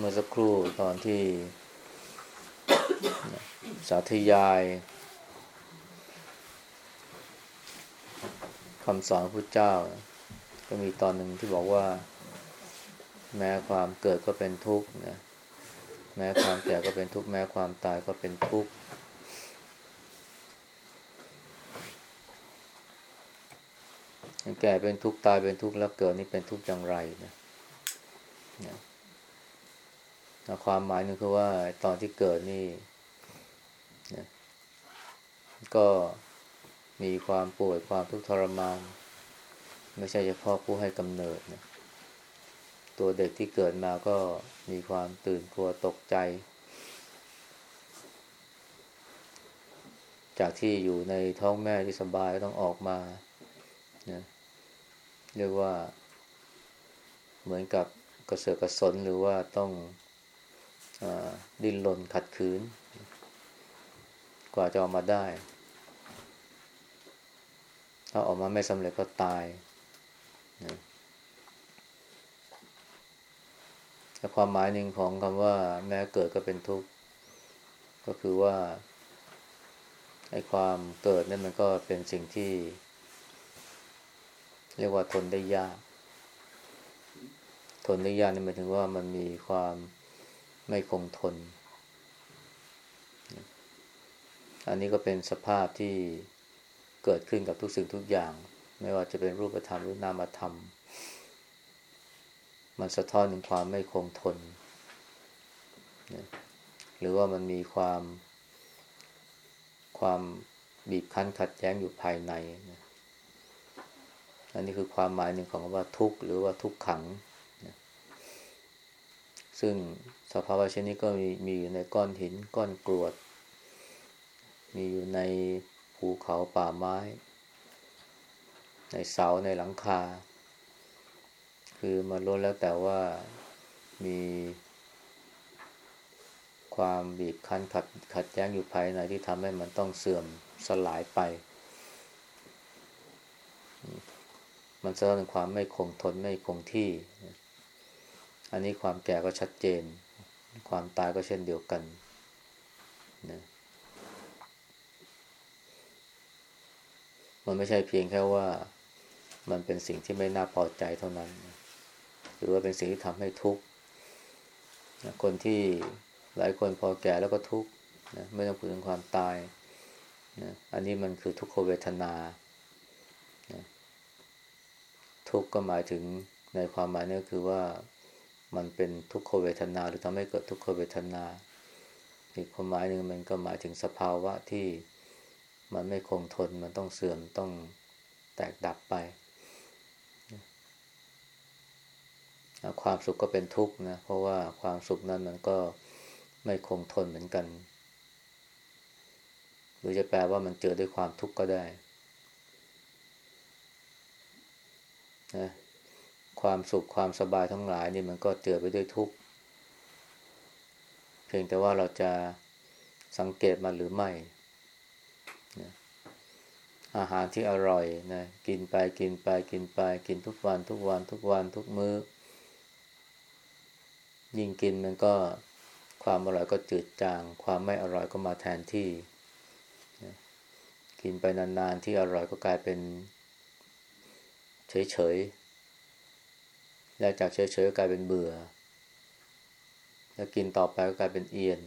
เมื่อสักครู่ตอนที่สาธยายคำสอนพระเจ้า ก็มีตอนหนึ่งที่บอกว่า แม้ความเกิดก็เป็นทุกข์นะแม้ความแก่ก็เป็นทุกข์แม้ความตายก็เป็นทุกข์แก่เป็นทุกข์ตายเป็นทุกข์แล้วเกิดนี่เป็นทุกข์อย่างไรนะนะ ความหมายนึงคือว่าตอนที่เกิดนี่นะก็มีความป่วยความทุกข์ทรมาน ไม่ใช่เฉพาะผู้ให้กำเนิดนะตัวเด็กที่เกิดมาก็มีความตื่นกลัวตกใจ จากที่อยู่ในท้องแม่ที่สบายต้องออกมานะเรียกว่า เหมือนกับกระเสือกกระสนหรือว่าต้อง ดิ้นรนขัดขืน กว่าจะออกมาได้ ถ้าออกมาไม่สำเร็จก็ตายนะแต่ความหมายหนึ่งของคำว่า แม้เกิดก็เป็นทุกข์ ก็คือว่าไอ้ความเกิดนั่มันก็เป็นสิ่งที่ เรียกว่าทนได้ยาก ทนได้ยากนี่หมายถึงว่ามันมีความ ไม่คงทน อันนี้ก็เป็นสภาพที่เกิดขึ้นกับทุกสิ่งทุกอย่าง ไม่ว่าจะเป็นรูปธรรมหรือนามธรรม มันสะท้อนถึงความไม่คงทน หรือว่ามันมีความ ความบีบคั้นขัดแย้งอยู่ภายใน อันนี้คือความหมายหนึ่งของว่าทุกข์หรือว่าทุกขัง ซึ่ง สภาวะเช่นนี้ก็มีมีอยู่ในก้อนหินก้อนกรวด มีอยู่ในภูเขาป่าไม้ ในเสาในหลังคา คือมันล้นแล้วแต่ว่ามีความบีบคั้นขัดขัดแย้งอยู่ภายในที่ทำให้มันต้องเสื่อมสลายไป มันแสดงความไม่คงทนไม่คงที่ อันนี้ความแก่ก็ชัดเจน ความตายก็เช่นเดียวกันนะมันไม่ใช่เพียงแค่ว่ามันเป็นสิ่งที่ไม่น่าพอใจเท่านั้น หรือว่าเป็นสิ่งที่ทำให้ทุกข์คนที่หลายคนพอแก่แล้วก็ทุกข์นะไม่ต้องพูดถึงความตายนะอันนี้มันคือทุกขเวทนานะทุกข์ก็หมายถึงในความหมายนี้คือว่า มันเป็นทุกขเวทนา หรือทำให้เกิดทุกขเวทนา อีกความหมายหนึ่งมันก็หมายถึงสภาวะที่มันไม่คงทนมันต้องเสื่อมต้องแตกดับไป ความสุขก็เป็นทุกข์นะ เพราะว่าความสุขนั้นมันก็ไม่คงทนเหมือนกัน หรือจะแปลว่ามันเจอด้วยความทุกข์ก็ได้นะ ความสุขความสบายทั้งหลายนี่มันก็เจอไปด้วยทุกข์เพียงแต่ว่าเราจะสังเกตมันหรือไม่นะอาหารที่อร่อยนะกินไปกินไปกินไป กินทุกวันทุกวันทุกวันทุกมื้อ ยิ่งกินมันก็ความอร่อยก็จืดจาง ความไม่อร่อยก็มาแทนที่กินไปนานๆที่อร่อยก็กลายเป็น เฉยๆ แล้วจากเฉยๆก็กลายเป็นเบื่อ แล้วกินต่อไปก็กลายเป็นเอียน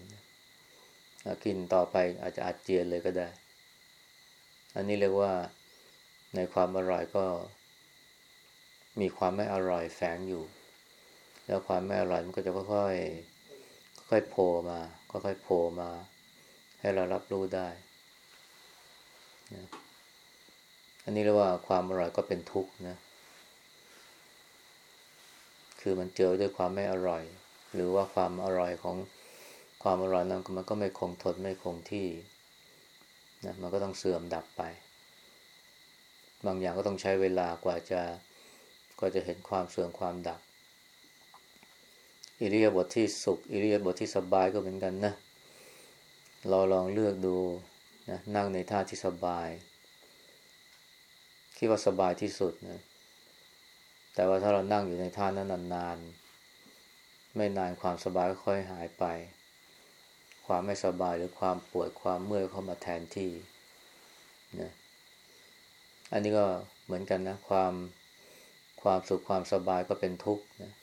แล้วกินต่อไปอาจจะอาจเจียนเลยก็ได้ อันนี้เรียกว่าในความอร่อยก็ มีความไม่อร่อยแฝงอยู่ แล้วความไม่อร่อยมันก็จะค่อยๆค่อยๆโผล่มาค่อยๆโผล่มา ให้เรารับรู้ได้นะอันนี้เรียกว่าความอร่อยก็เป็นทุกข์นะ คือมันเจอด้วยความไม่อร่อย หรือว่าความอร่อยของความอร่อยนั้นมันก็ไม่คงทนไม่คงที่นะมันก็ต้องเสื่อมดับไป บางอย่างก็ต้องใช้เวลากว่าจะกว่าจะเห็นความเสื่อมความดับ อิริยาบถทที่สุข อิริยาบถทที่สบายก็เหมือนกันนะเราลองเลือกดูนะนั่งในท่าที่สบาย คิดว่าสบายที่สุดนะ แต่ว่าถ้าเรานั่งอยู่ในท่านั้นนานๆ ไม่นานความสบายก็ค่อยหายไป ความไม่สบายหรือความปวดความเมื่อยเข้ามาแทนที่นะอันนี้ก็เหมือนกันนะ ความความสุขความสบายก็เป็นทุกข์นะ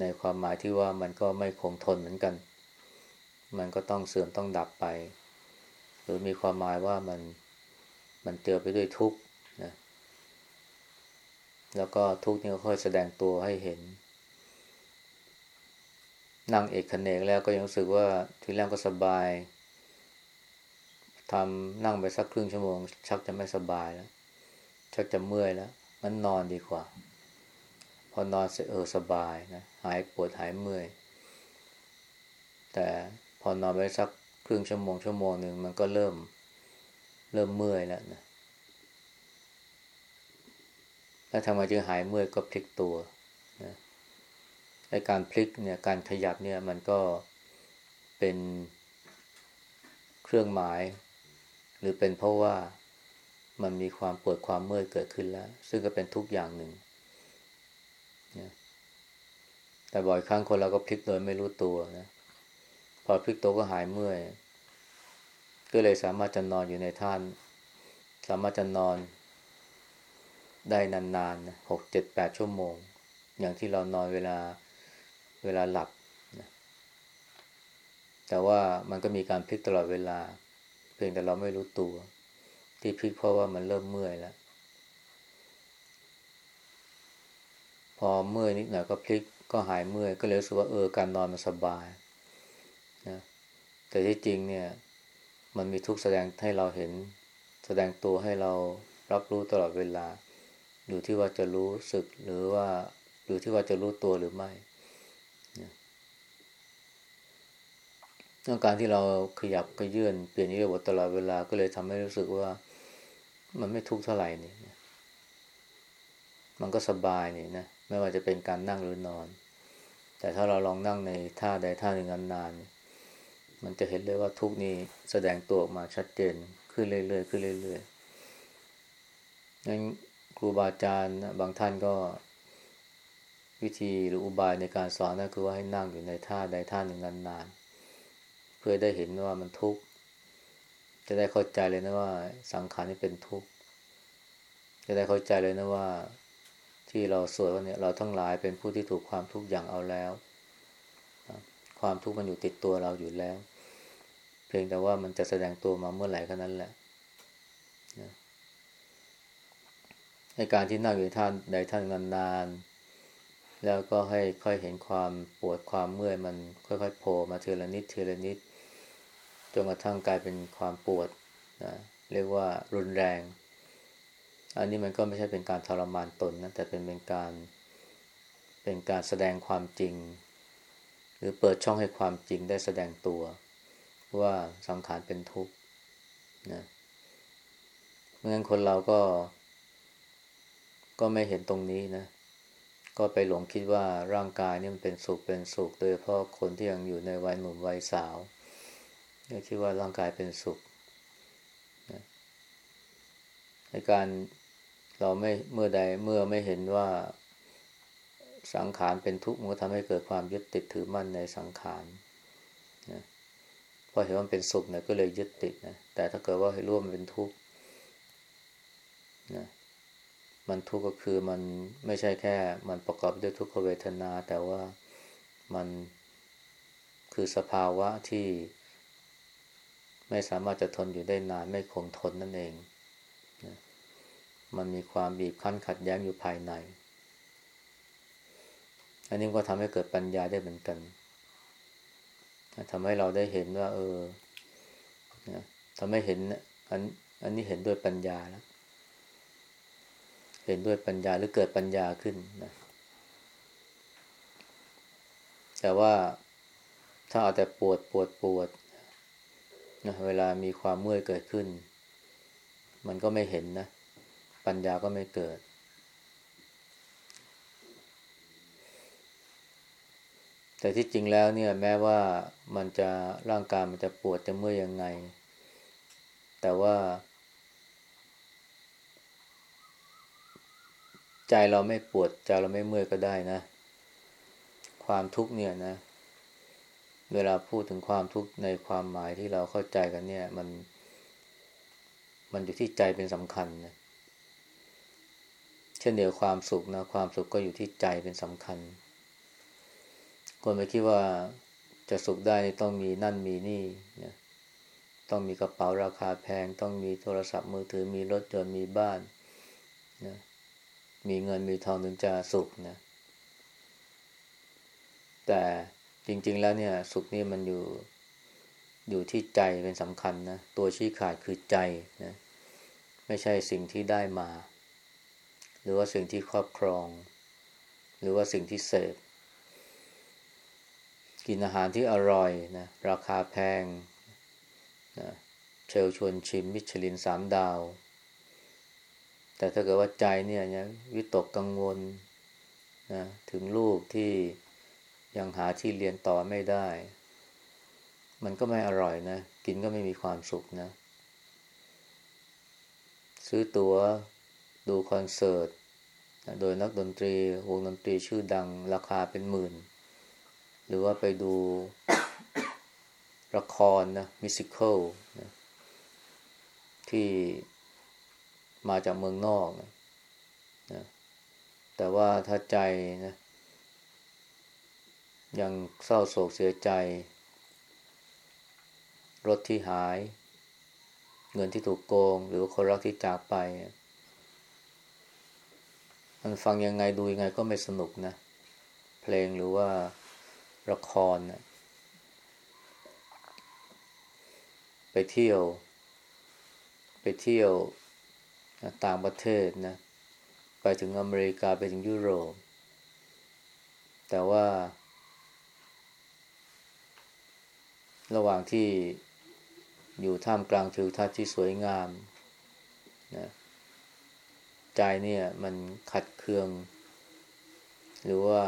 ในความหมายที่ว่ามันก็ไม่คงทนเหมือนกัน มันก็ต้องเสื่อมต้องดับไป หรือมีความหมายว่ามันมันเจอไปด้วยทุกข์ แล้วก็ทุกข์นี่ก็ค่อยแสดงตัวให้เห็นนั่งเอกเนกแล้วก็ยังรู้สึกว่าทีแรกก็สบายทำนั่งไปสักครึ่งชั่วโมง ชักจะไม่สบายแล้ว ชักจะเมื่อยแล้ว มันนอนดีกว่า พอนอนเสร็จเออสบายนะหายปวดหายเมื่อย แต่พอนอนไปสักครึ่งชั่วโมงชั่วโมงหนึ่งมันก็เริ่มเริ่มเมื่อยแล้วนะ แล้วทำไมจึงหายเมื่อยก็พลิกตัวนะไอการพลิกเนี่ยการขยับเนี่ยมันก็เป็นเครื่องหมาย หรือเป็นเพราะว่ามันมีความปวดความเมื่อยเกิดขึ้นแล้ว ซึ่งก็เป็นทุกอย่างหนึ่งนะแต่บ่อยครั้งคนเราก็พลิกโดยไม่รู้ตัวนะพอพลิกตัวก็หายเมื่อย ก็เลยสามารถจะนอนอยู่ในท่าน สามารถจะนอน ได้นานๆนะหกเจ็ดแปดชั่วโมง อย่างที่เรานอนเวลาเวลาหลับนะแต่ว่ามันก็มีการพลิกตลอดเวลา เพียงแต่เราไม่รู้ตัว ที่พลิกเพราะว่ามันเริ่มเมื่อยแล้ว พอเมื่อยนิดหน่อยก็พลิกก็หายเมื่อย ก็เลยรู้สึกว่าเออการนอนมันสบายนะแต่ที่จริงเนี่ยมันมีทุกแสดงให้เราเห็น แสดงตัวให้เรารับรู้ตลอดเวลา อยู่ที่ว่าจะรู้สึกหรือว่าอยู่ที่ว่าจะรู้ตัวหรือไม่ต้องการที่เราขยับกระยื่นเปลี่ยนอิริยบถตลอดเวลาก็เลยทำให้รู้สึกว่ามันไม่ทุกข์เท่าไหร่นี่มันก็สบายนี่นะไม่ว่าจะเป็นการนั่งหรือนอน แต่ถ้าเราลองนั่งในท่าใดท่าหนึ่งนานๆมันจะเห็นเลยว่าทุกนี้แสดงตัวออกมาชัดเจนขึ้นเรื่อยๆขึ้นเรื่อยๆงั้น ครูบาอาจารย์บางท่านก็ วิธีหรืออุบายในการสอนนั่นคือว่าให้นั่งอยู่ในท่าใดท่าหนึ่งนานๆ เพื่อได้เห็นว่ามันทุกข์ จะได้เข้าใจเลยนะว่าสังขารนี่เป็นทุกข์ จะได้เข้าใจเลยนะว่าที่เราสวดว่าเนี่ยเราทั้งหลายเป็นผู้ที่ถูกความทุกข์อย่างเอาแล้ว ความทุกข์มันอยู่ติดตัวเราอยู่แล้ว เพียงแต่ว่ามันจะแสดงตัวมาเมื่อไหร่แค่นั้นแหละ ในการที่นั่งอยู่ท่านใดท่านนานๆ แล้วก็ให้ค่อยเห็นความปวดความเมื่อยมันค่อยๆโผล่มาทีละนิดทีละนิดจนกระทั่งกลายเป็นความปวดนะเรียกว่ารุนแรง อันนี้มันก็ไม่ใช่เป็นการทรมานตนนะแต่เป็นเป็นการเป็นการแสดงความจริง หรือเปิดช่องให้ความจริงได้แสดงตัว ว่าสังขารเป็นทุกข์นะเมื่อนั้นคนเราก็ ก็ไม่เห็นตรงนี้นะ ก็ไปหลงคิดว่าร่างกายนี่มันเป็นสุขเป็นสุข โดยเพราะคนที่ยังอยู่ในวัยหนุ่มวัยสาวคิดว่าร่างกายเป็นสุขในการเราไม่เมื่อใดเมื่อไม่เห็นว่าสังขารเป็นทุกข์มันก็ทำให้เกิดความยึดติดถือมั่นในสังขารนะพอเห็นว่าเป็นสุขเนี่ยก็เลยยึดติดนะแต่ถ้าเกิดว่าให้ร่วมเป็นทุกข์นะ มันทุกข์ก็คือมันไม่ใช่แค่ มันประกอบด้วยทุกขเวทนา แต่ว่ามันคือสภาวะที่ไม่สามารถจะทนอยู่ได้นานไม่คงทนนั่นเอง มันมีความบีบคั้นขัดแย้งอยู่ภายใน อันนี้ก็ทำให้เกิดปัญญาได้เหมือนกันทำให้เราได้เห็นว่า เออทำให้เห็นอันอันนี้เห็นด้วยปัญญาแล้ว เห็นด้วยปัญญาหรือเกิดปัญญาขึ้นนะแต่ว่าถ้าเอาแต่ปวดปวดปวดนะเวลามีความเมื่อยเกิดขึ้น มันก็ไม่เห็นนะ ปัญญาก็ไม่เกิด แต่ที่จริงแล้วเนี่ย แม้ว่ามันจะร่างกายมันจะปวดจะเมื่อยยังไง แต่ว่า ใจเราไม่ปวดใจเราไม่เมื่อยก็ได้นะ ความทุกข์เนี่ยนะ เวลาพูดถึงความทุกข์ในความหมายที่เราเข้าใจกันเนี่ย มัน มันอยู่ที่ใจเป็นสำคัญนะเช่นเดียวความสุขนะความสุขก็อยู่ที่ใจเป็นสำคัญคนไม่คิดว่าจะสุขได้นี่ต้องมีนั่นมีนี่นะต้องมีกระเป๋าราคาแพง ต้องมีโทรศัพท์มือถือมีรถยนต์มีบ้าน มีเงินมีทองถึงจะสุขนะ แต่จริง ๆ แล้วเนี่ย สุขนี่มันอยู่อยู่ที่ใจเป็นสำคัญนะ ตัวชี้ขาดคือใจนะ ไม่ใช่สิ่งที่ได้มา หรือว่าสิ่งที่ครอบครอง หรือว่าสิ่งที่เสพกินอาหารที่อร่อยนะราคาแพงนะเชลชวนชิมมิชลินสามดาว แต่ถ้าเกิดว่าใจเนี่ยยังวิตกกังวลนะถึงลูกที่ยังหาที่เรียนต่อไม่ได้ มันก็ไม่อร่อยนะ กินก็ไม่มีความสุขนะ ซื้อตัว๋วดูคอนเสิร์ตโดยนักดนตรี วงดนตรีชื่อดังราคาเป็นหมื่น หรือว่าไปดูละครนะมิสิคลนะที่ มาจากเมืองนอกนะนะแต่ว่าถ้าใจนะยังเศร้าโศกเสียใจ รถที่หาย เงินที่ถูกโกง หรือคนรักที่จากไปมันฟังยังไงดูยังไงก็ไม่สนุกนะ เพลงหรือว่าละครนะไปเที่ยว ไปเที่ยว ต่างประเทศนะ ไปถึงอเมริกาไปถึงยุโรป แต่ว่า ระหว่างที่อยู่ท่ามกลางทิวทัศน์ที่สวยงามนะใจเนี่ยมันขัดเคือง หรือว่า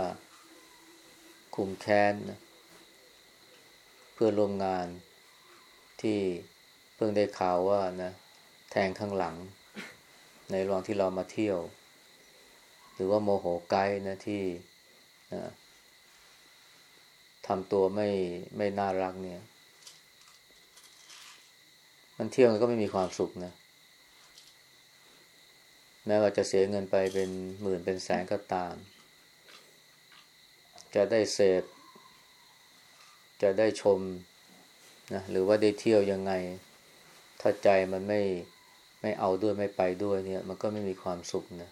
คุมแค้นนะเพื่อร่วมงานที่เพิ่งได้ข่าวว่านะ แทงข้างหลัง ในระหว่างที่เรามาเที่ยว หรือว่าโมโหไกด์นะที่ทำตัวไม่ไม่น่ารักเนี่ย มันเที่ยวก็ไม่มีความสุขนะ แม้ว่าจะเสียเงินไปเป็นหมื่นเป็นแสนก็ตาม จะได้เสพจะได้ชมนะหรือว่าได้เที่ยวยังไง ถ้าใจมันไม่ ไม่เอาด้วยไม่ไปด้วยเนี่ย มันก็ไม่มีความสุขนะ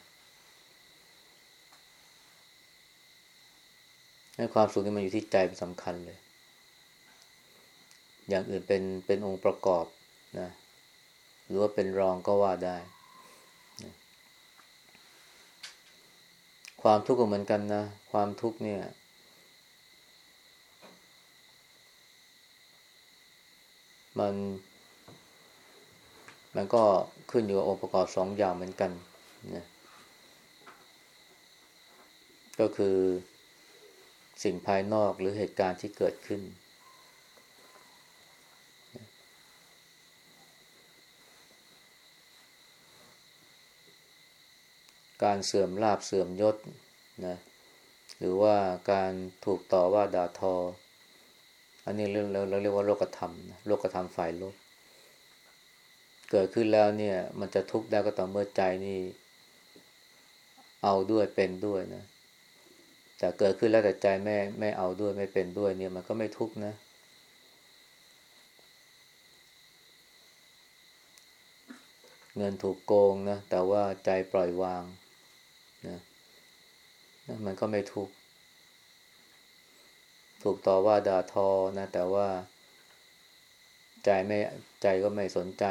ให้ความสุขนี่มันอยู่ที่ใจเป็นสำคัญเลย อย่างอื่นเป็นเป็นองค์ประกอบนะ หรือว่าเป็นรองก็ว่าได้นะความทุกข์ก็เหมือนกันนะ ความทุกข์เนี่ย มัน มันก็ ขึ้นอยู่กับองค์ประกอบสองอย่างเหมือนกันนะก็คือสิ่งภายนอกหรือเหตุการณ์ที่เกิดขึ้น การเสื่อมลาบเสื่อมยศนะหรือว่าการถูกต่อว่าด่าทอ อันนี้เรื่องเราเรียกว่าโลกธรรมโลกธรรมฝ่ายลบ เกิดขึ้นแล้วเนี่ย มันจะทุกข์ได้ก็ต่อเมื่อใจนี่ เอาด้วยเป็นด้วยนะ แต่เกิดขึ้นแล้วแต่ใจไม่ไม่เอาด้วยไม่เป็นด้วย เนี่ย มันก็ไม่ทุกข์นะ เงินถูกโกงนะ แต่ว่าใจปล่อยวางนะมันก็ไม่ทุกข์ ถูกต่อว่าด่าทอนะ แต่ว่า ใจไม่ใจก็ไม่สนใจ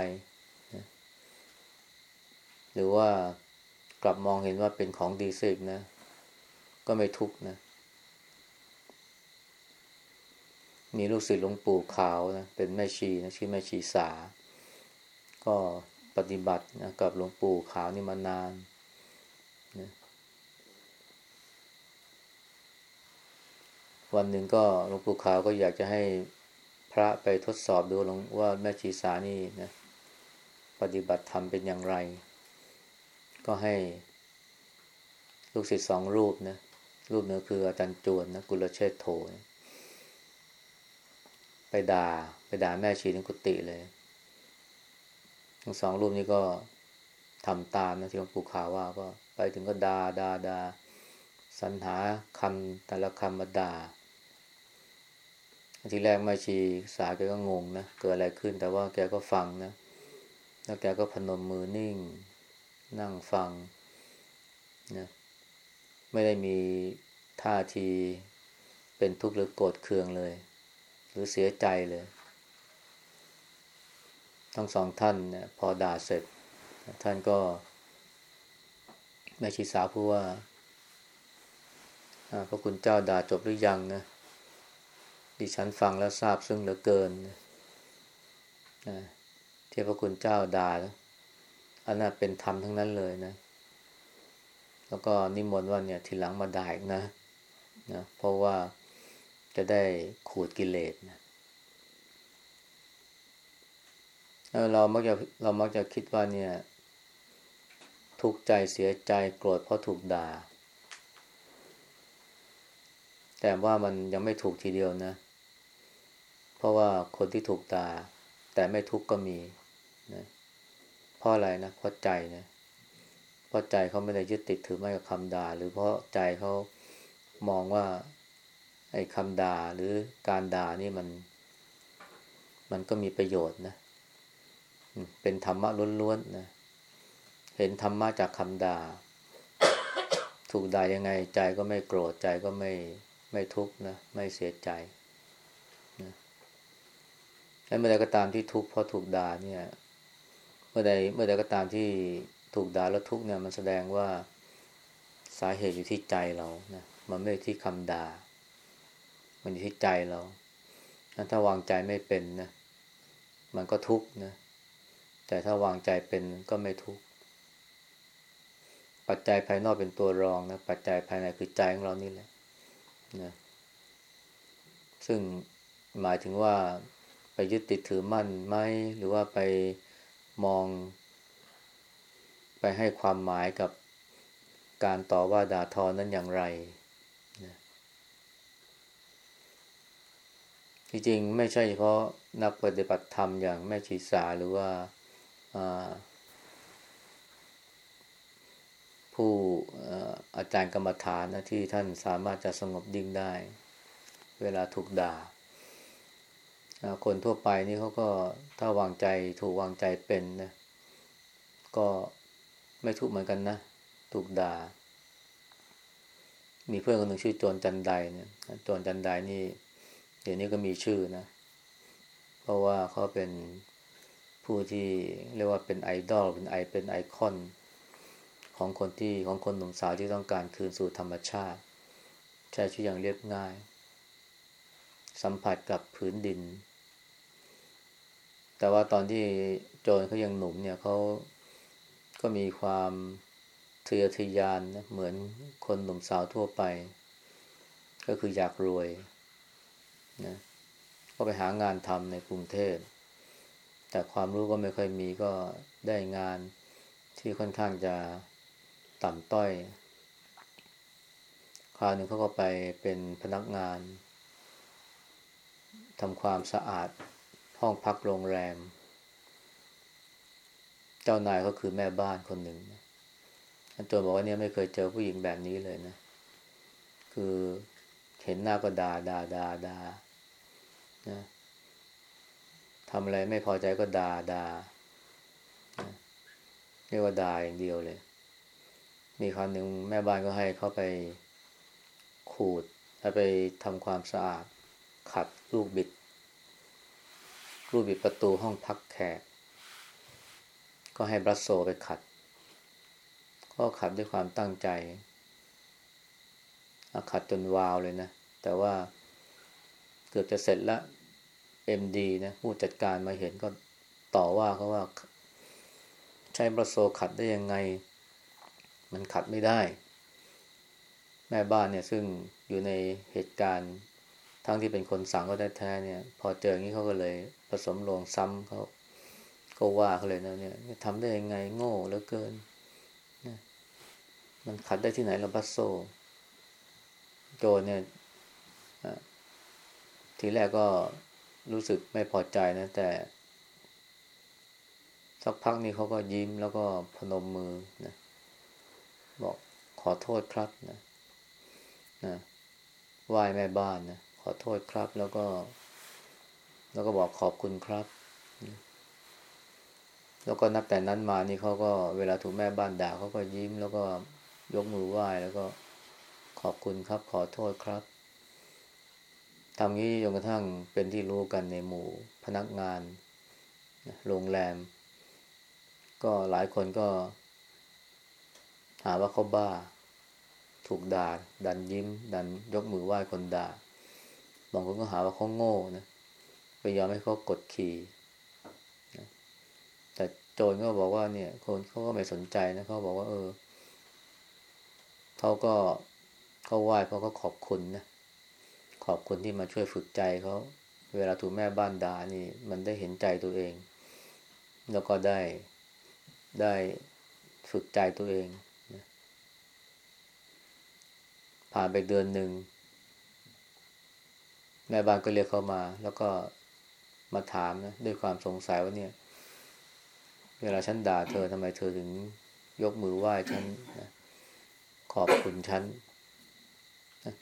หรือว่ากลับมองเห็นว่าเป็นของดีสิกนะ ก็ไม่ทุกนะ มีลูกศิษย์หลวงปู่ขาวนะ เป็นแม่ชีนะชื่อแม่ชีสา ก็ปฏิบัตินะกับหลวงปู่ขาวนี่มานานนะวันหนึ่งก็หลวงปู่ขาวก็อยากจะให้พระไปทดสอบดูลงว่าแม่ชีสานี่นะ ปฏิบัติธรรมเป็นอย่างไร ก็ให้ ลูกศิษย์สองรูปนะ รูปหนึ่งคืออาจารย์จวนนะกุลเชษโทไปด่าไปด่าแม่ชีในกุฏิเลย ทั้งสองรูปนี้ก็ทำตามนะที่หลวงปู่ขาวว่าก็ไปถึงก็ดาดาดาสรรหาคำแต่ละคำมาด่าทีแรกแม่ชีสาแกก็งงนะ เกิดอะไรขึ้นแต่ว่าแกก็ฟังนะ แล้วแกก็พนมมือนิ่ง นั่งฟังนะไม่ได้มีท่าทีเป็นทุกข์หรือโกรธเคืองเลย หรือเสียใจเลย ทั้งสองท่านเนี่ยพอด่าเสร็จ ท่านก็แม่ชีสาวพูดว่าพระคุณเจ้าด่าจบหรือยังนะดิฉันฟังแล้วทราบซึ่งเหลือเกินนะที่พระคุณเจ้าด่าแล้ว อันนั้นเป็นธรรมทั้งนั้นเลยนะ แล้วก็นิมนต์ว่าเนี่ยทีหลังมาด่าอีกนะนะ เพราะว่าจะได้ขูดกิเลสนะเรามักจะเรามักจะคิดว่าเนี่ย ทุกข์ใจเสียใจโกรธเพราะถูกด่า แต่ว่ามันยังไม่ถูกทีเดียวนะ เพราะว่าคนที่ถูกด่าแต่ไม่ทุกข์ก็มีนะ เพราะอะไรนะเพราะใจนะเพราะใจเขาไม่ได้ยึดติดถือไม่กับคำด่า หรือเพราะใจเขามองว่า ไอ้คำด่าหรือการด่านี่มัน มันก็มีประโยชน์นะเป็นธรรมะล้วนๆนะเห็นธรรมะจากคำด่า ถูกด่ายังไง ใจก็ไม่โกรธใจก็ไม่ไม่ทุกข์นะไม่เสียใจนะและเมื่อใดก็ตามที่ทุกข์เพราะถูกด่าเนี่ย เมื่อใดเมื่อใดก็ตามที่ถูกด่าแล้วทุกเนี่ยมันแสดงว่าสาเหตุอยู่ที่ใจเรานะมันไม่ที่คำด่า มันอยู่ที่ใจเราถ้าวางใจไม่เป็นนะมันก็ทุกข์นะแต่ถ้าวางใจเป็นก็ไม่ทุกข์ปัจจัยภายนอกเป็นตัวรองนะปัจจัยภายในคือใจของเรานี่แหละนะซึ่งหมายถึงว่าไปยึดติดถือมั่นไหมหรือว่าไป มอง ไปให้ความหมายกับการต่อว่าด่าทอนั้นอย่างไรนะจริงๆไม่ใช่เฉพาะนักปฏิบัติธรรมอย่างแม่ชีสาหรือว่าผู้อาจารย์กรรมฐานนะที่ท่านสามารถจะสงบดิ่งได้ เวลาถูกด่า คนทั่วไปนี่เขาก็ถ้าวางใจถูกวางใจเป็นนะ ก็ไม่ทุกเหมือนกันนะ ถูกด่า มีเพื่อนคนหนึ่งชื่อโจรจันไดเนี่ยโจรจันไดนี่ เดี๋ยวนี้ก็มีชื่อนะ เพราะว่าเขาเป็นผู้ที่เรียกว่าเป็นไอดอลเป็นไอเป็นไอคอนของคนที่ของคนหนุ่มสาวที่ต้องการคืนสู่ธรรมชาติ ใช้ชีวิตอย่างเรียบง่าย สัมผัสกับผืนดิน แต่ว่าตอนที่โจรเขายังหนุ่มเนี่ยเขาก็มีความเทะเยอทยานนะเหมือนคนหนุ่มสาวทั่วไป ก็คืออยากรวยนะก็ไปหางานทำในกรุงเทพแต่ความรู้ก็ไม่ค่อยมีก็ได้งานที่ค่อนข้างจะต่ำต้อย คราวหนึ่งเขาก็ไปเป็นพนักงานทำความสะอาด ห้องพักโรงแรม เจ้านายก็คือแม่บ้านคนหนึ่งอาจารย์บอกว่าเนี่ยไม่เคยเจอผู้หญิงแบบนี้เลยนะ คือเห็นหน้าก็ดา่าด่าด่าด่านะทำอะไรไม่พอใจก็ดา่าด่าเรียกว่าด่าอย่างเดียวเลย มีครั้งหนึ่งแม่บ้านก็ให้เขาไปขูดให้ไปทำความสะอาดขัดลูกบิด ลูกบิดประตูห้องพักแขก ก็ให้บรัสโซไปขัด ก็ขัดด้วยความตั้งใจ ขัดจนวาวเลยนะ แต่ว่าเกือบจะเสร็จล้วเอ็มดีนะผู้จัดการมาเห็นก็ต่อว่าเขาว่า ใช้ประโซขัดได้ยังไง มันขัดไม่ได้ แม่บ้านเนี่ยซึ่งอยู่ในเหตุการณ์ ทั้งที่เป็นคนสั่งก็ได้แท้เนี่ย พอเจออย่างนี้เขาก็เลยผสมลงซ้ำเขาก็ว่าเขาเลยนะเนี่ยทำได้ยังไงโง่เหลือเกินนะมันขัดได้ที่ไหนละบัสโซ โจเนี่ยทีแรกก็รู้สึกไม่พอใจนะ แต่ สักพักนี้เขาก็ยิ้มแล้วก็พนมมือนะบอกขอโทษครับนะนะไหว้แม่บ้านนะ ขอโทษครับ แล้วก็ แล้วก็บอกขอบคุณครับ แล้วก็นับแต่นั้นมานี่เขาก็เวลาถูกแม่บ้านด่าเขาก็ยิ้ม แล้วก็ยกมือไหว้แล้วก็ขอบคุณครับ ขอโทษครับทำนี้จนกระทั่งเป็นที่รู้กันในหมู่ พนักงานโรงแรม ก็หลายคนก็ หาว่าเขาบ้า ถูกด่าดันยิ้ม ดันยกมือไหว้คนด่า บางคนก็หาว่าเขาโง่นะไปยอมให้เขากดขี่แต่โจรก็บอกว่าเนี่ย คนเขาก็ไม่สนใจนะเขาบอกว่า เออเขาก็เขาไหว้เพราะเขาขอบคุณนะขอบคุณที่มาช่วยฝึกใจเขาเวลาถูกแม่บ้านด่านี่ มันได้เห็นใจตัวเอง แล้วก็ได้ได้ฝึกใจตัวเองนะผ่านไปเดือนหนึ่ง แม่บ้านก็เรียกเขามา แล้วก็มาถามนะด้วยความสงสัยว่าเนี่ย เวลาฉันด่าเธอทำไมเธอถึงยกมือไหว้ฉันนะขอบคุณฉัน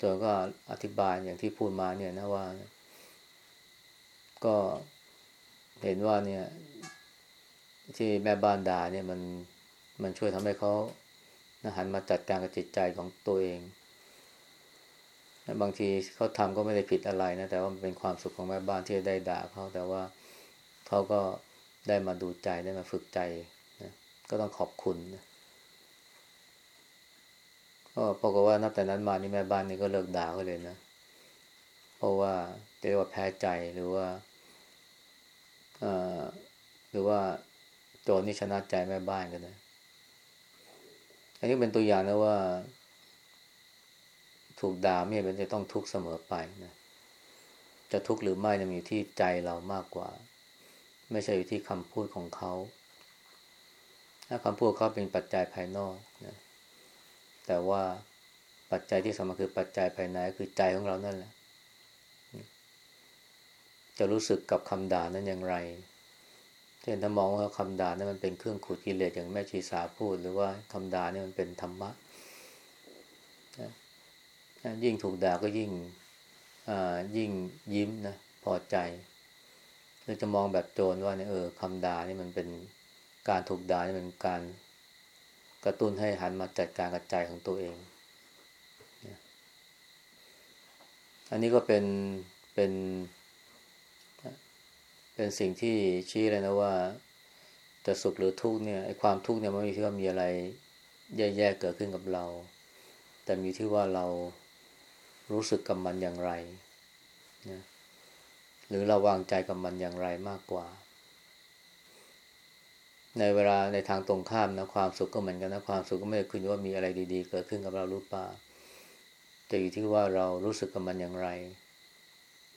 ตัวก็อธิบายอย่างที่พูดมาเนี่ยนะว่า ก็เห็นว่าเนี่ย ที่แม่บ้านด่าเนี่ยมันมันช่วยทำให้เขาหันมาจัดการกับจิตใจของตัวเอง บางทีเขาทำก็ไม่ได้ผิดอะไรนะ แต่ว่ามันเป็นความสุขของแม่บ้านที่ได้ด่าเขาแต่ว่าเขาก็ได้มาดูใจได้มาฝึกใจนะก็ต้องขอบคุณนะก็ปรากฏว่านับแต่นั้นมานี่แม่บ้านนี่ก็เลิกด่าเขาเลยนะ เพราะว่าเรียกว่าแพ้ใจหรือว่าหรือว่าโจรนี่ชนะใจแม่บ้านกันนะ อันนี้เป็นตัวอย่างนะว่า ถูกด่าไม่เป็นจะต้องทุกข์เสมอไปนะจะทุกข์หรือไม่จะมีอยู่ที่ใจเรามากกว่า ไม่ใช่อยู่ที่คำพูดของเขา ถ้าคำพูดเขาเป็นปัจจัยภายนอกนะแต่ว่าปัจจัยที่สำคัญคือปัจจัยภายในคือใจของเรานั่นแหละ จะรู้สึกกับคำด่านั้นอย่างไรเช่นถ้ามองว่าคำด่านั้นมันเป็นเครื่องขูดกิเลสอย่างแม่ชีสาพูด หรือว่าคำด่านี่มันเป็นธรรมะ ยิ่งถูกด่าก็ยิ่งยิ่งยิ้มนะพอใจหรือจะมองแบบโจรว่าเนี่ยเออคำด่านี่มันเป็นการถูกด่านี่มันการกระตุ้นให้หันมาจัดการกับใจของตัวเอง อันนี้ก็เป็นเป็นเป็นสิ่งที่ชี้เลยนะว่าจะสุขหรือทุกข์เนี่ยไอ้ความทุกข์เนี่ยมันไม่ใช่ว่ามีอะไรแย่ๆเกิดขึ้นกับเรา แต่มีที่ว่าเรา รู้สึกกับมันอย่างไรนะหรือเราวางใจกับมันอย่างไรมากกว่า ในเวลาในทางตรงข้ามนะความสุขก็เหมือนกันนะความสุขก็ไม่ได้ขึ้นว่ามีอะไรดี ๆ เกิดขึ้นกับเราหรือเปล่าแต่อยู่ที่ว่าเรารู้สึกกับมันอย่างไร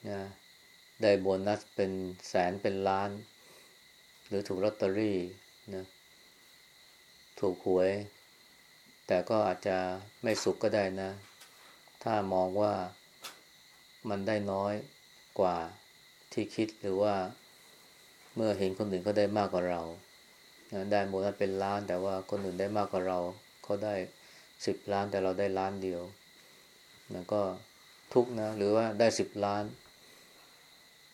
นะได้โบนัสเป็นแสนเป็นล้าน หรือถูกลอตเตอรี่นะถูกหวย แต่ก็อาจจะไม่สุขก็ได้นะ ถ้ามองว่ามันได้น้อยกว่าที่คิดหรือว่า เมื่อเห็นคนอื่นเขาได้มากกว่าเรา ได้โบนัสเป็นล้าน แต่ว่าคนอื่นได้มากกว่าเราเขาได้สิบล้านแต่เราได้ล้านเดียวมันก็ทุกนะหรือว่าได้สิบล้าน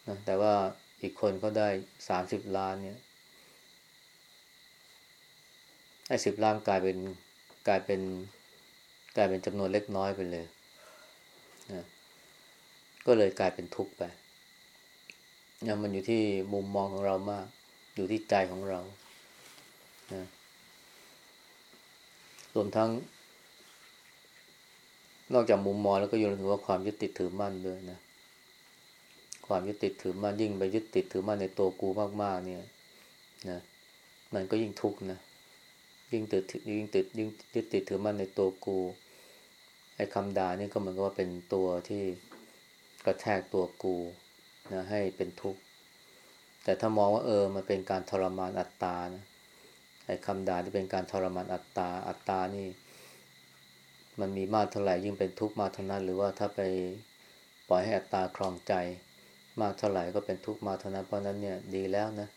นะแต่ว่าอีกคนเขาได้สามสิบล้านเนี่ยไอ้สิบล้านกลายเป็นกลายเป็นกลายเป็นจำนวนเล็กน้อยไปเลย ก็เลยกลายเป็นทุกข์ไปนี่มันอยู่ที่มุมมองของเรามาก อยู่ที่ใจของเรานะรวมทั้ง นอกจากมุมมองแล้วก็ยังถึงว่าความยึดติดถือมั่นด้วยนะ ความยึดติดถือมั่นยิ่งไปยึดติดถือมั่นในตัวกูมากๆ เนี่ยนะมันก็ยิ่งทุกข์นะยิ่งติดยิ่งติดยิ่งยึดติดถือมั่นในตัวกูไอ้คำด่านี่ก็เหมือนกับว่าเป็นตัวที่ กระแทกตัวกูนะให้เป็นทุกข์ แต่ถ้ามองว่าเออมันเป็นการทรมานอัตตานะไอ้คำด่าที่เป็นการทรมานอัตตา อัตตานี่ มันมีมากเท่าไหร่ยิ่งเป็นทุกข์มากเท่านั้น หรือว่าถ้าไปปล่อยให้อัตตาครองใจ มากเท่าไหร่ก็เป็นทุกข์มากเท่านั้นเพราะนั้นเนี่ยดีแล้วนะ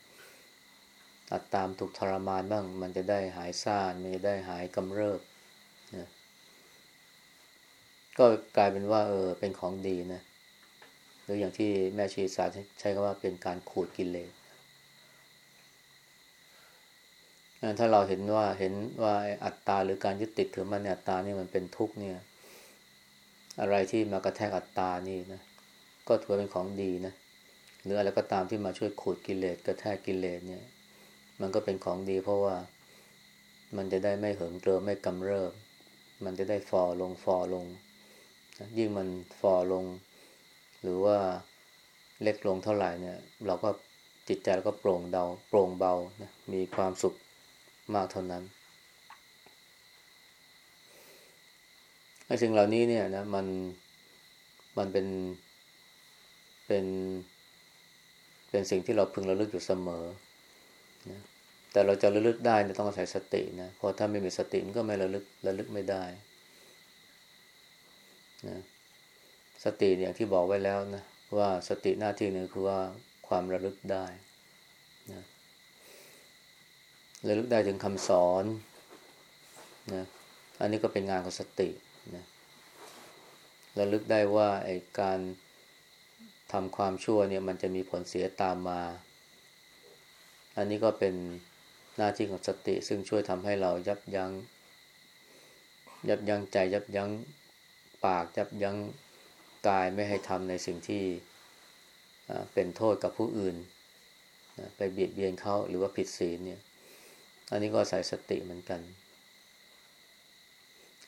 อัตตามถูกทรมานบ้าง มันจะได้หายซ่านมันจะได้หายกำเริบนะก็กลายเป็นว่า เออเป็นของดีนะ หรืออย่างที่แม่ชีสาใช้คำว่าเป็นการขูดกิเลสถ้าเราเห็นว่าเห็นว่าอัตตาหรือการยึดติดถือมันในอัตตานี่มันเป็นทุกข์เนี่ย อะไรที่มากระแทกอัตตานี่นะก็ถือเป็นของดีนะหรืออะไรก็ตามที่มาช่วยขูดกิเลสกระแทกกิเลสเนี่ย มันก็เป็นของดีเพราะว่ามันจะได้ไม่เหิมเกลิมไม่กำเริบ มันจะได้ฟอลงฟอลง ยิ่งมันฟอลง หรือว่าเล็กลงเท่าไหร่เนี่ย เราก็จิตใจเราก็โปร่งเดาโปร่งเบานะมีความสุขมากเท่านั้นไอ้สิ่งเหล่านี้เนี่ยนะมันมันเป็นเป็นเป็นสิ่งที่เราพึงระลึกอยู่เสมอนะแต่เราจะระลึกได้เนี่ยต้องอาศัยสตินะเพราะถ้าไม่มีสติมันก็ไม่ระลึกระลึกไม่ได้นะ สติอย่างที่บอกไว้แล้วนะว่าสติหน้าที่หนึ่งคือว่าความระลึกได้นะระลึกได้ถึงคำสอนนะอันนี้ก็เป็นงานของสตินะระลึกได้ว่าไอ้การทำความชั่วเนี่ยมันจะมีผลเสียตามมา อันนี้ก็เป็นหน้าที่ของสติ ซึ่งช่วยทำให้เรายับยัง้งยับยั้งใจยับยั้งปากยับยั้ง กายไม่ให้ทำในสิ่งที่เป็นโทษกับผู้อื่น ไปเบียดเบียนเขาหรือว่าผิดศีลเนี่ย อันนี้ก็ใส่สติเหมือนกัน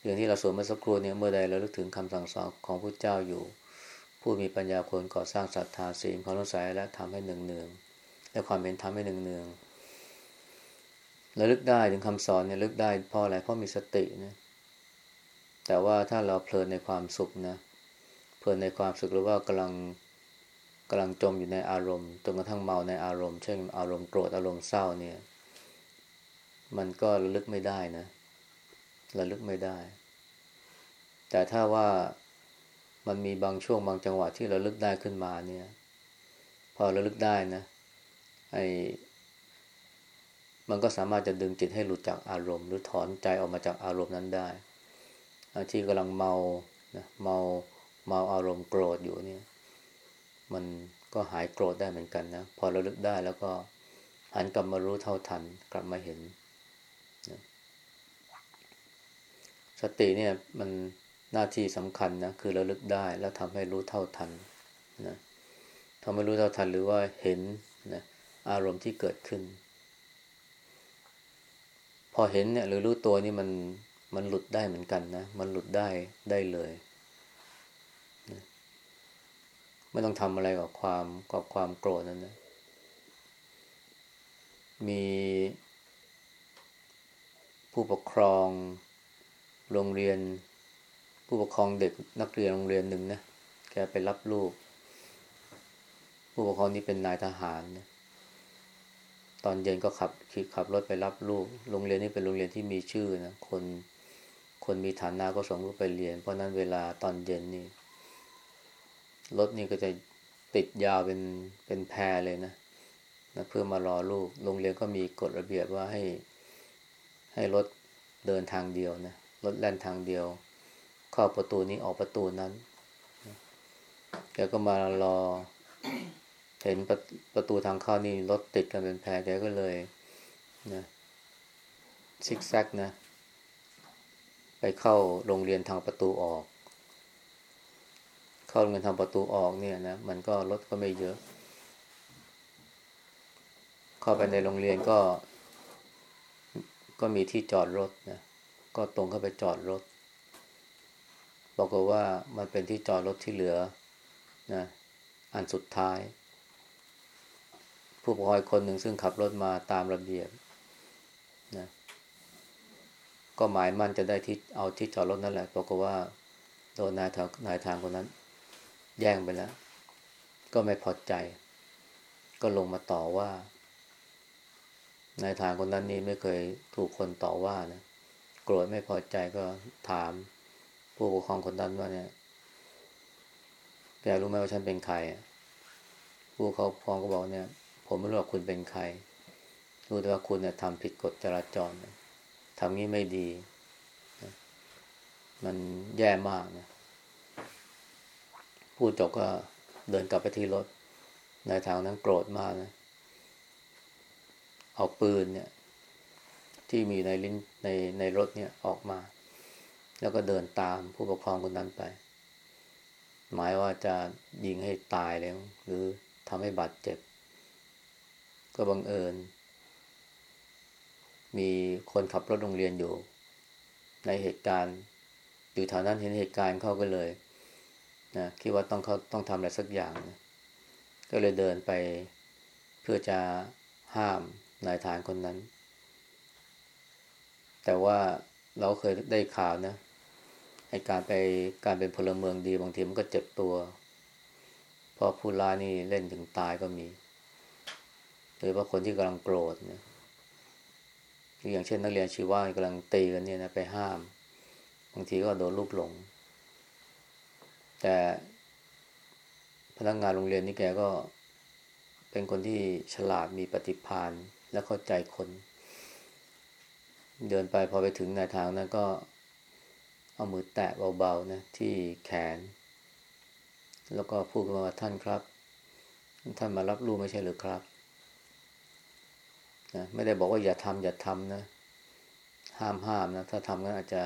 อย่างที่เราสวดเมื่อสักครู่เนี่ยเมื่อใดเราลึกถึงคำสั่งสอนของพระเจ้าอยู่ ผู้มีปัญญาควรก่อสร้างศรัทธาศีลความรู้ใสและทำให้หนึ่งเนืองและความเป็นทำให้หนึ่งเนืองระลึกได้ถึงคำสอนเนี่ยลึกได้เพราะอะไรเพราะมีสตินะแต่ว่าถ้าเราเพลินในความสุขนะเลินในความสุขหรือว่ากำลังกำลังจมอยู่ในอารมณ์จนกระทั่งเมาในอารมณ์เช่นอารมณ์โกรธอารมณ์เศร้าเนี่ย มันก็ระลึกไม่ได้นะระลึกไม่ได้ แต่ถ้าว่ามันมีบางช่วงบางจังหวะที่ระลึกได้ขึ้นมาเนี่ย พอระลึกได้นะไอ้มันก็สามารถจะดึงจิตให้หลุดจากอารมณ์ หรือถอนใจออกมาจากอารมณ์นั้นได้ที่กำลังเมานะเมา เมาอารมณ์โกรธอยู่เนี่ย มันก็หายโกรธได้เหมือนกันนะ พอระลึกได้แล้วก็หันกลับมารู้เท่าทันกลับมาเห็นสติเนี่ยมันหน้าที่สำคัญนะคือระลึกได้แล้วทำให้รู้เท่าทันนะทำให้รู้เท่าทันหรือว่าเห็นนะอารมณ์ที่เกิดขึ้น พอเห็นเนี่ยหรือรู้ตัวนี่มันมันหลุดได้เหมือนกันนะ มันหลุดได้ได้เลยนะ ไม่ต้องทำอะไรกับความกับความโกรธนั้นนะ มีผู้ปกครองโรงเรียน ผู้ปกครองเด็กนักเรียนโรงเรียนหนึ่งนะแกไปรับลูก ผู้ปกครองนี้เป็นนายทหารนะตอนเย็นก็ขับขี่ขับรถไปรับลูก โรงเรียนนี้เป็นโรงเรียนที่มีชื่อนะคนคนมีฐานะก็ส่งลูกไปเรียน เพราะนั้นเวลาตอนเย็นนี่ รถนี่ก็จะติดยาวเป็นเป็นแพรเลยนะนะ เพื่อมารอลูกโรงเรียนก็มีกฎระเบียบว่าให้ ให้รถเดินทางเดียวนะรถแล่นทางเดียว เข้าประตูนี้ออกประตูนั้นแกก็มารอ เห็นประประตูทางเข้านี่รถติดกันเป็นแพรแกก็เลยนะซิกแซกนะ ไปเข้าโรงเรียนทางประตูออก เข้าโรงเรียนทาประตูออกเนี่ยนะมันก็รถก็ไม่เยอะ เข้าไปในโรงเรียนก็ ก็มีที่จอดรถนะก็ตรงเข้าไปจอดรถบอกว่ามันเป็นที่จอดรถที่เหลือนะอันสุดท้าย ผู้ปกครองคนหนึ่งซึ่งขับรถมาตามระเบียบนะก็หมายมั่นจะได้ที่เอาที่จอดรถนั่นแหละบอกว่าโดนนายทางนายทางคนนั้น แย่งไปแล้ว ก็ไม่พอใจ ก็ลงมาต่อว่านายทางคนนั้นนี่ไม่เคยถูกคนต่อว่านะโกรธไม่พอใจก็ถามผู้ปกครองคนนั้นว่าเนี่ยแกรู้ไหมว่าฉันเป็นใครผู้ปกครองก็บอกเนี่ย ผมไม่รู้ว่าคุณเป็นใคร รู้แต่ว่าคุณเนี่ยทำผิดกฎจราจรทำงี้ไม่ดี มันแย่มากนะ พูดจบก็เดินกลับไปที่รถในทางนั้นโกรธมากนะ เอาปืนเนี่ย ที่มีในลิ้นในในรถเนี่ยออกมา แล้วก็เดินตามผู้ปกครองคนนั้นไป หมายว่าจะยิงให้ตายเลยหรือทำให้บาดเจ็บ ก็บังเอิญ มีคนขับรถโรงเรียนอยู่ ในเหตุการณ์ อยู่แถวนั้นเห็นเหตุการณ์เข้าก็เลย นะคิดว่าต้องเขาต้องทำอะไรสักอย่างนะก็เลยเดินไปเพื่อจะห้ามนายทานคนนั้น แต่ว่าเราเคยได้ข่าวนะไอการไปการเป็นพลเมืองดีบางทีมันก็เจ็บตัวพราะผู้ร้ายนี่เล่นถึงตายก็มีโดยเฉพาะคนที่กำลังโกรธเนี่ยอย่างเช่นนักเรียนชีวะกำลังตีกันเนี่ยนะไปห้าม บางทีก็โดนลูกหลง แต่พนักงานโรงเรียนนี่แกก็เป็นคนที่ฉลาดมีปฏิภาณและเข้าใจคน เดินไปพอไปถึงในทางนั้นก็เอามือแตะเบาๆนะที่แขน แล้วก็พูดว่าท่านครับ ท่านมารับรู้ไม่ใช่หรือครับนะไม่ได้บอกว่าอย่าทำอย่าทำนะ ห้ามห้ามนะ ถ้าทำก็อาจจะ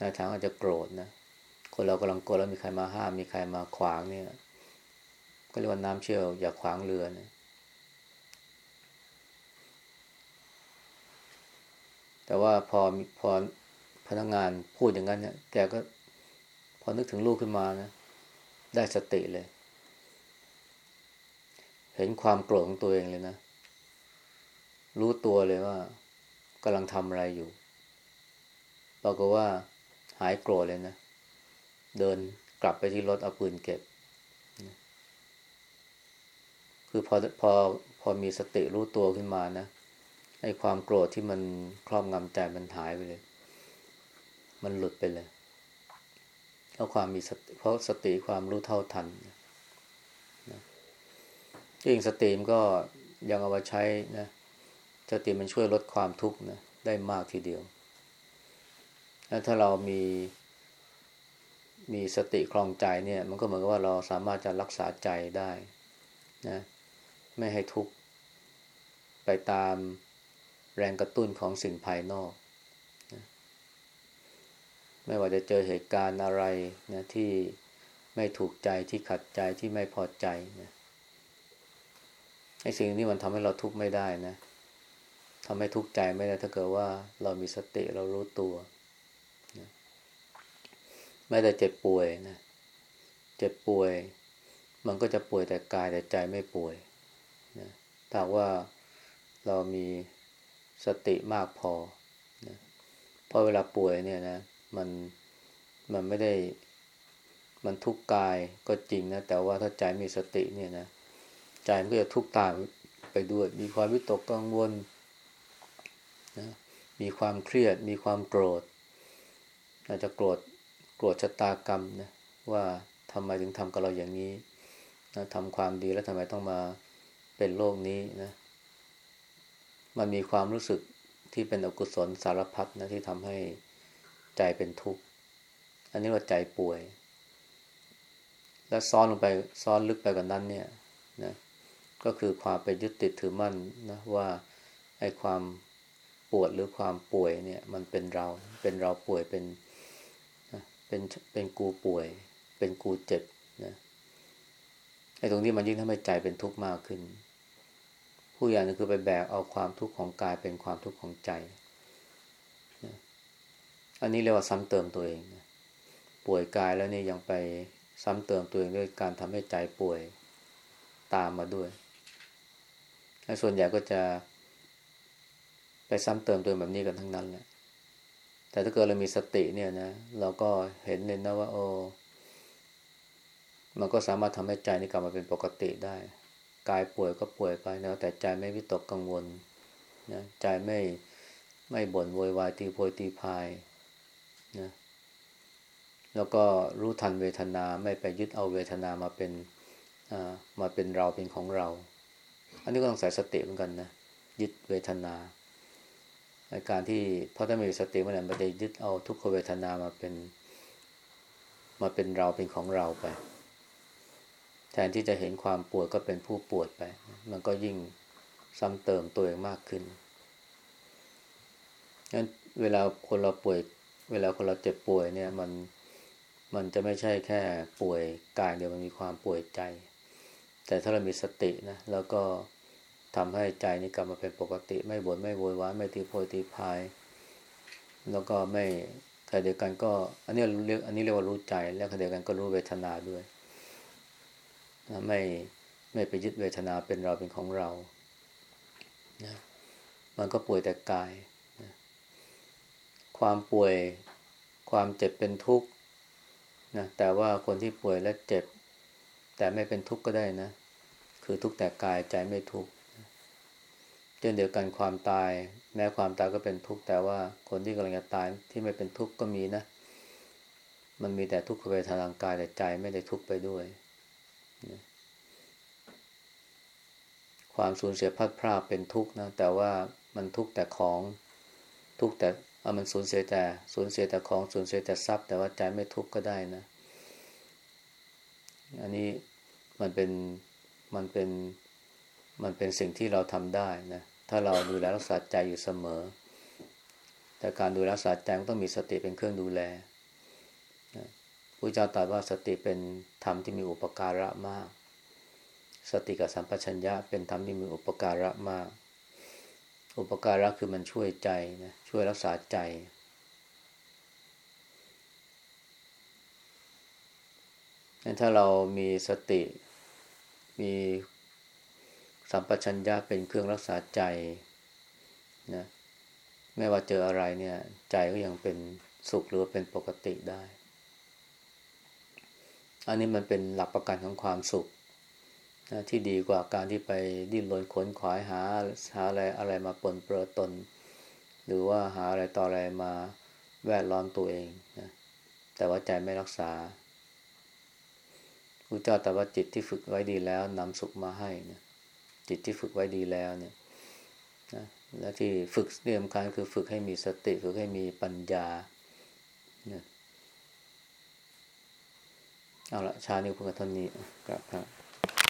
นายทางอาจจะโกรธนะ คนเรากำลังโกรธแล้วมีใครมาห้าม มีใครมาขวางเนี่ย ก็เรียกว่าน้ำเชี่ยว อย่าขวางเรือนะแต่ว่าพอพอพนักงงานพูดอย่างนั้นเนี่ยแกก็พอนึกถึงลูกขึ้นมานะ ได้สติเลย เห็นความโกรธของตัวเองเลยนะ รู้ตัวเลยว่ากำลังทำอะไรอยู่บอกว่าหายโกรธเลยนะ เดินกลับไปที่รถเอาปืนเก็บ คือพอพอพอมีสติรู้ตัวขึ้นมานะไอ้ความโกรธที่มันครอบงำใจมันหายไปเลย มันหลุดไปเลยเพราะความมีสติเพราะสติความรู้เท่าทันนะยิ่งสติมก็ยังเอาไว้ใช้นะสติมันช่วยลดความทุกข์นะได้มากทีเดียวแล้วถ้าเรามี มีสติคลองใจเนี่ย มันก็เหมือนกับว่าเราสามารถจะรักษาใจได้นะไม่ให้ทุกข์ไปตามแรงกระตุ้นของสิ่งภายนอกนะไม่ว่าจะเจอเหตุการณ์อะไรนะที่ไม่ถูกใจที่ขัดใจที่ไม่พอใจนะไอ้สิ่งนี้มันทำให้เราทุกข์ไม่ได้นะทำให้ทุกข์ใจไม่ได้ถ้าเกิดว่าเรามีสติเรารู้ตัว ม่ได้เจ็บป่วยนะ เจ็บป่วย มันก็จะป่วยแต่กายแต่ใจไม่ป่วยนะถ้าว่าเรามีสติมากพอนะเพราะเวลาป่วยเนี่ยนะ มันมันไม่ได้ มันทุกข์กายก็จริงนะ แต่ว่าถ้าใจมีสติเนี่ยนะ ใจมันก็จะทุกข์ตามไปด้วย มีความวิตกกังวลนะมีความเครียด มีความโกรธ อาจจะโกรธ กรธชะตากรรมนะว่าทำไมถึงทำกับเราอย่างนี้นะทำความดีแล้วทำไมต้องมาเป็นโรคนี้นะ มันมีความรู้สึกที่เป็นอกุศลสารพัดนะที่ทำให้ใจเป็นทุกข์ อันนี้ว่าใจป่วย และซ้อนลงไปซ้อนลึกไปกว่านั้นเนี่ยนะก็คือความไปยึดติดถือมั่นนะว่าไอ้ความปวดหรือความป่วยเนี่ย มันเป็นเราเป็นเราป่วยเป็น เป็นเป็นกูป่วย เป็นกูเจ็บนะไอ้ตรงนี้มันยิ่งทำให้ใจเป็นทุกข์มากขึ้น ผู้อย่างนึงคือไปแบกเอาความทุกข์ของกายเป็นความทุกข์ของใจนะอันนี้เรียกว่าซ้ำเติมตัวเองนะป่วยกายแล้วนี่ยังไปซ้ำเติมตัวเองด้วยการทำให้ใจป่วยตามมาด้วยและส่วนใหญ่ก็จะไปซ้ำเติมตัวแบบนี้กันทั้งนั้นแหละ แต่ถ้าเกิดเรามีสติเนี่ยนะ เราก็เห็นเลยนะว่า โอ้มันก็สามารถทำให้ใจนี่กลับมาเป็นปกติได้กายป่วยก็ป่วยไปนะแต่ใจไม่วิตกกังวลนะใจไม่ไม่บ่นโวยวายตีโพยตีพายนะแล้วก็รู้ทันเวทนาไม่ไปยึดเอาเวทนามาเป็นมาเป็นเราเป็นของเรา อันนี้ก็ต้องใส่สติเหมือนกันนะยึดเวทนา การที่พราะถ้าไม่มีสติเมื่อไหร่มันจะยึดเอาทุกขเวทนามาเป็น มาเป็นเราเป็นของเราไป แทนที่จะเห็นความปวดก็เป็นผู้ปวดไป มันก็ยิ่งซ้ำเติมตัวเองมากขึ้นงั้นเวลาคนเราป่วย เวลาคนเราเจ็บป่วยเนี่ยมันมันจะไม่ใช่แค่ป่วยกายเดียวมันมีความป่วยใจ แต่ถ้าเรามีสตินะแล้วก็ ทำให้ใจนี่กลับมาเป็นปกติ ไม่บ่นไม่โวยวายไม่ตีโพยตีพาย แล้วก็ไม่ขณะเดียวกันก็ อันนี้เรียกอันนี้เรียกว่ารู้ใจ แล้วขณะเดียวกันก็รู้เวทนาด้วยไม่ไม่ไปยึดเวทนาเป็นเราเป็นของเรานะมันก็ป่วยแต่กายนะความป่วยความเจ็บเป็นทุกข์นะแต่ว่าคนที่ป่วยและเจ็บ แต่ไม่เป็นทุกข์ก็ได้นะ คือทุกข์แต่กายใจไม่ทุกข์ ช่นเดียวกันความตาย แม้ความตายก็เป็นทุกข์แต่ว่าคนที่กำลังจะตายที่ไม่เป็นทุกข์ก็มีนะ มันมีแต่ทุกขเวทนาทางกายแต่ใจไม่ได้ทุกข์ไปด้วย ความสูญเสียพัดพรากเป็นทุกข์นะ แต่ว่ามันทุกข์แต่ของทุกข์แต่เอามันสูญเสียแต่สูญเสียแต่ของสูญเสียแต่ทรัพย์ แต่ว่าใจไม่ทุกข์ก็ได้นะ อันนี้มันเป็นมันเป็นมันเป็นสิ่งที่เราทำได้นะ ถ้าเราดูแลรักษาใจอยู่เสมอ แต่การดูแลรักษาใจก็ต้องมีสติเป็นเครื่องดูแลพระเจ้าตรัสว่าสติเป็นธรรมที่มีอุปการะมาก สติกับสัมปชัญญะเป็นธรรมที่มีอุปการะมาก อุปการะคือมันช่วยใจนะช่วยรักษาใจถ้าเรามีสติมี สัมปชัญญะเป็นเครื่องรักษาใจนะไม่ว่าเจออะไรเนี่ย ใจก็ยังเป็นสุขหรือเป็นปกติได้ อันนี้มันเป็นหลักประกันของความสุขนะที่ดีกว่าการที่ไปดิ้นรนขนขวายหาหาอะไรอะไรมาปนเปื้อตน หรือว่าหาอะไรต่ออะไรมาแวดล้อมตัวเองนะแต่ว่าใจไม่รักษาพระเจ้าแต่ว่าจิตที่ฝึกไว้ดีแล้วนำสุขมาให้นะ จิตที่ฝึกไว้ดีแล้วเนี่ยนะและที่ฝึกเรียมการคือฝึกให้มีสติ ฝึกให้มีปัญญาเนี่ยเอาละชานี้พูดกันนี้กลับครับ